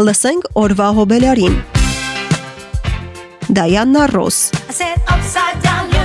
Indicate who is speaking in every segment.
Speaker 1: Լսենք օրվա հոբելարին։ Դայանա Ռոս։
Speaker 2: I said upside down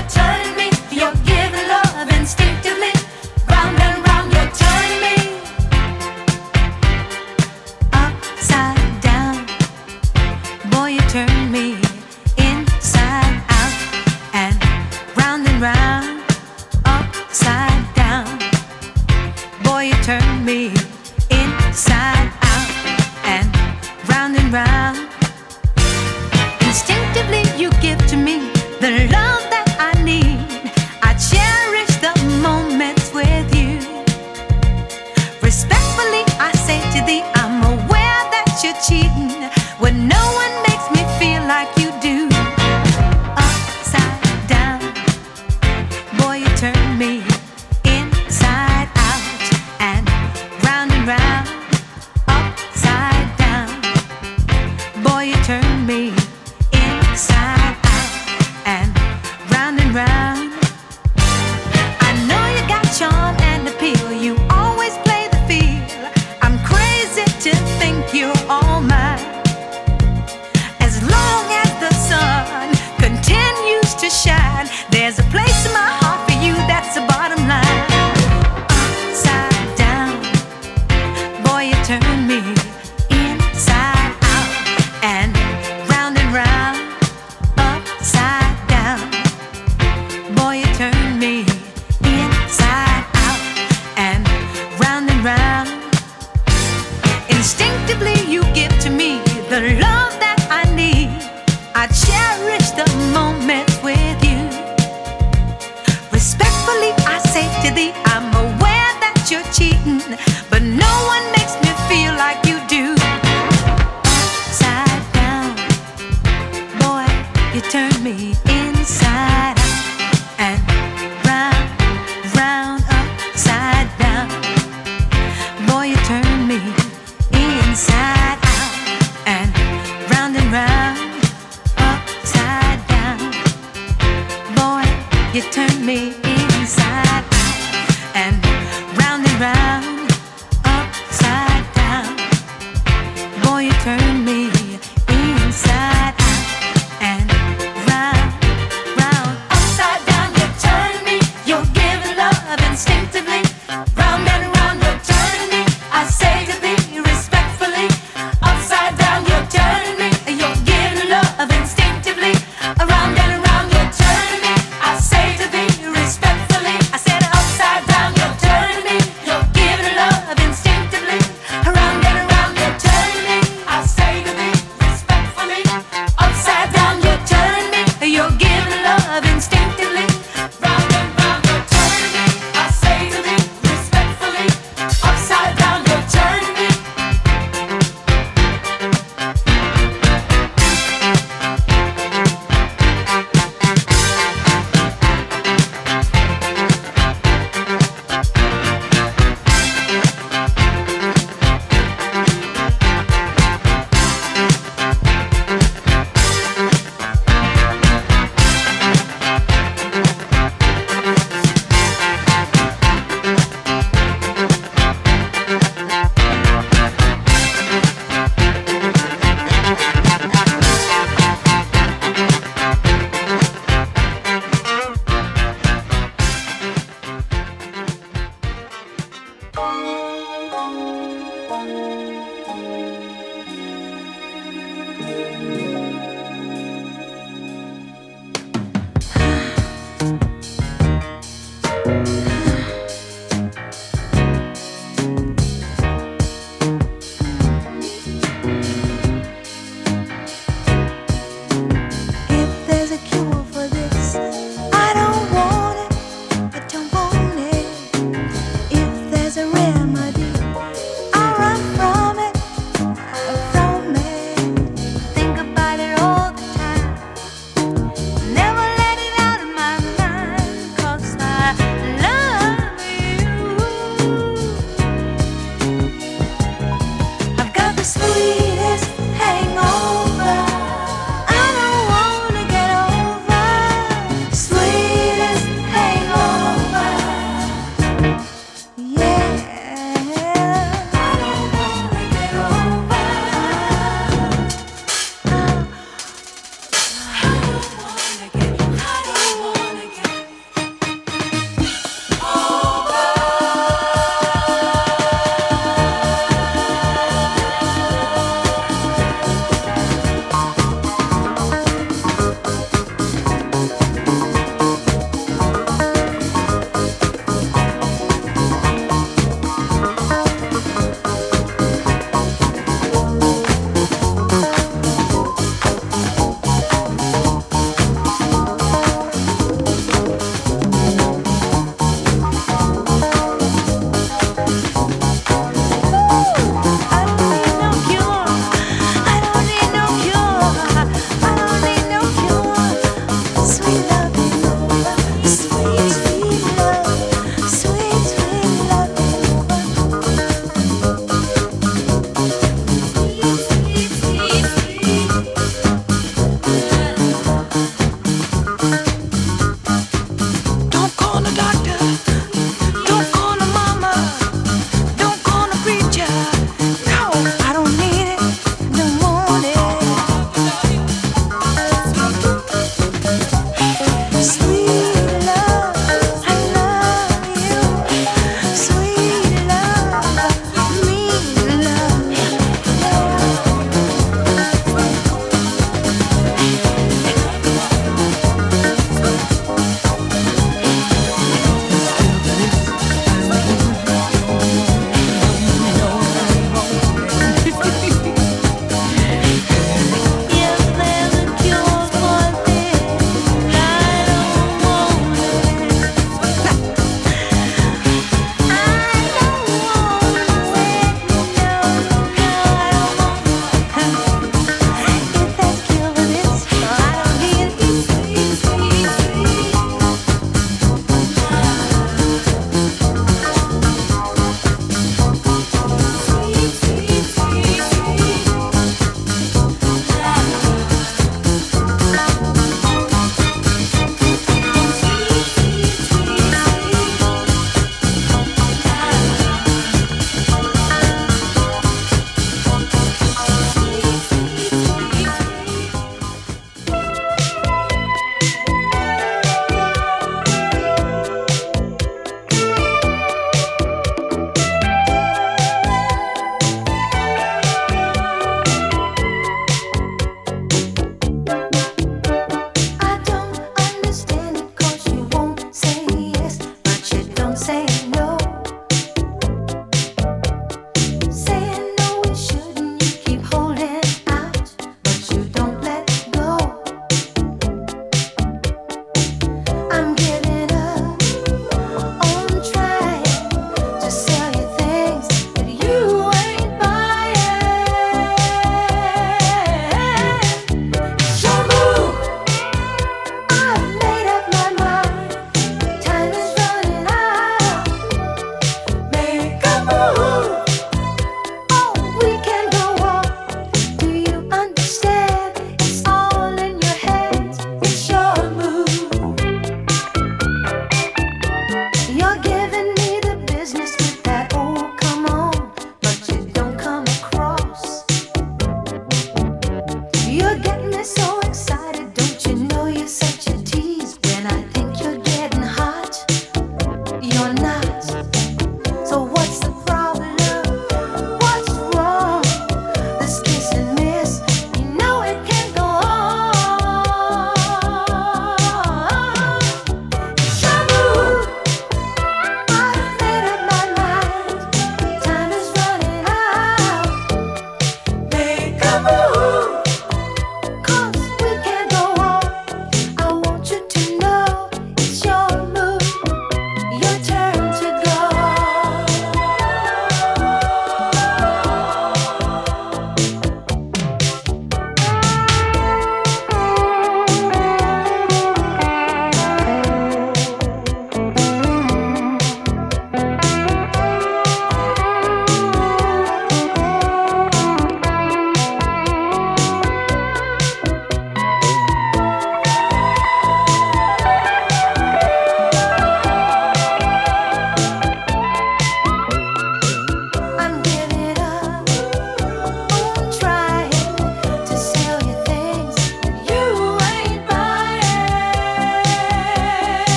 Speaker 2: ti.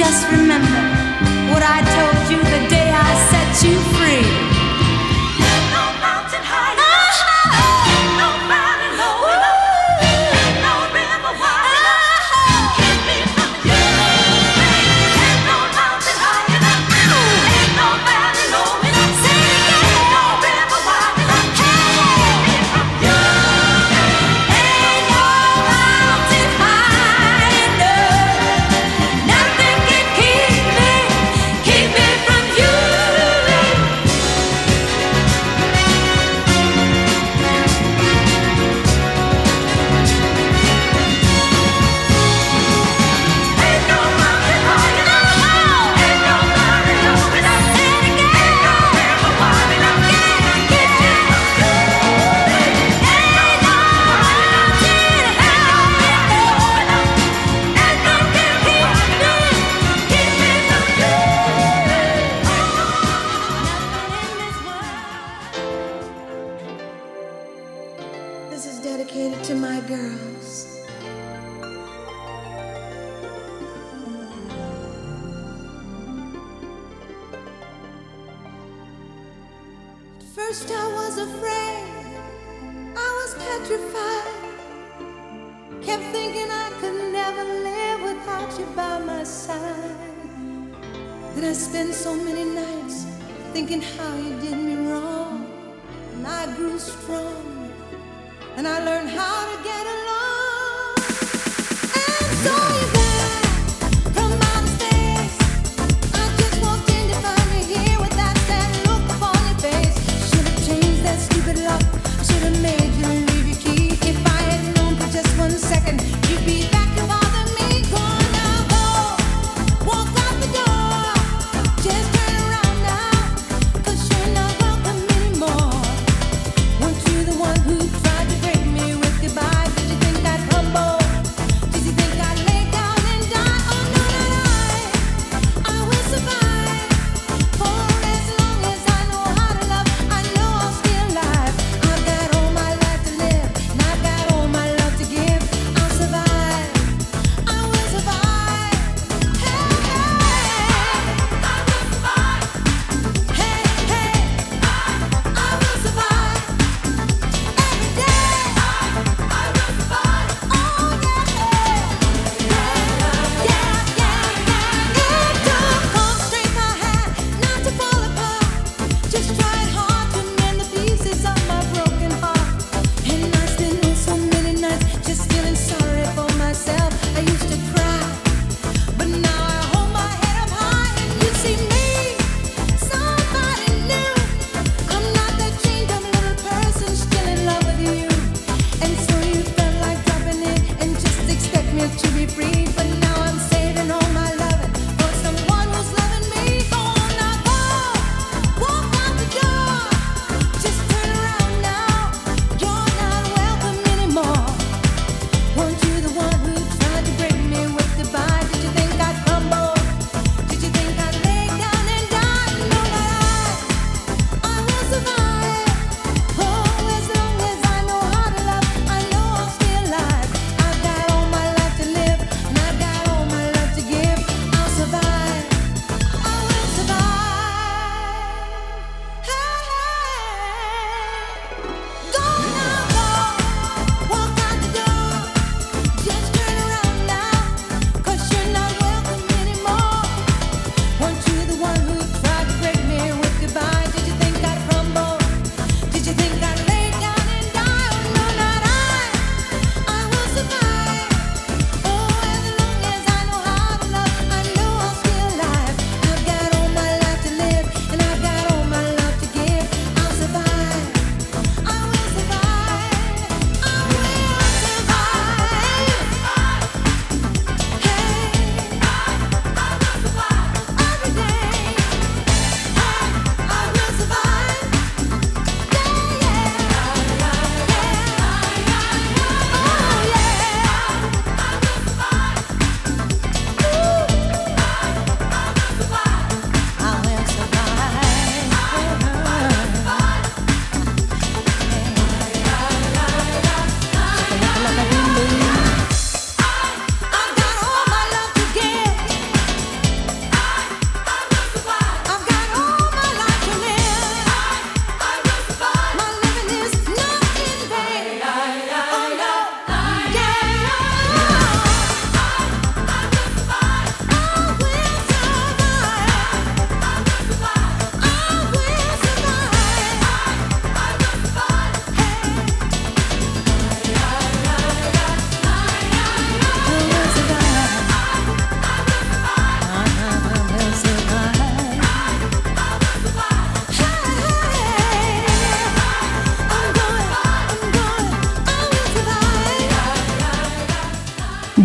Speaker 2: Just remember what I told you the day I set you free.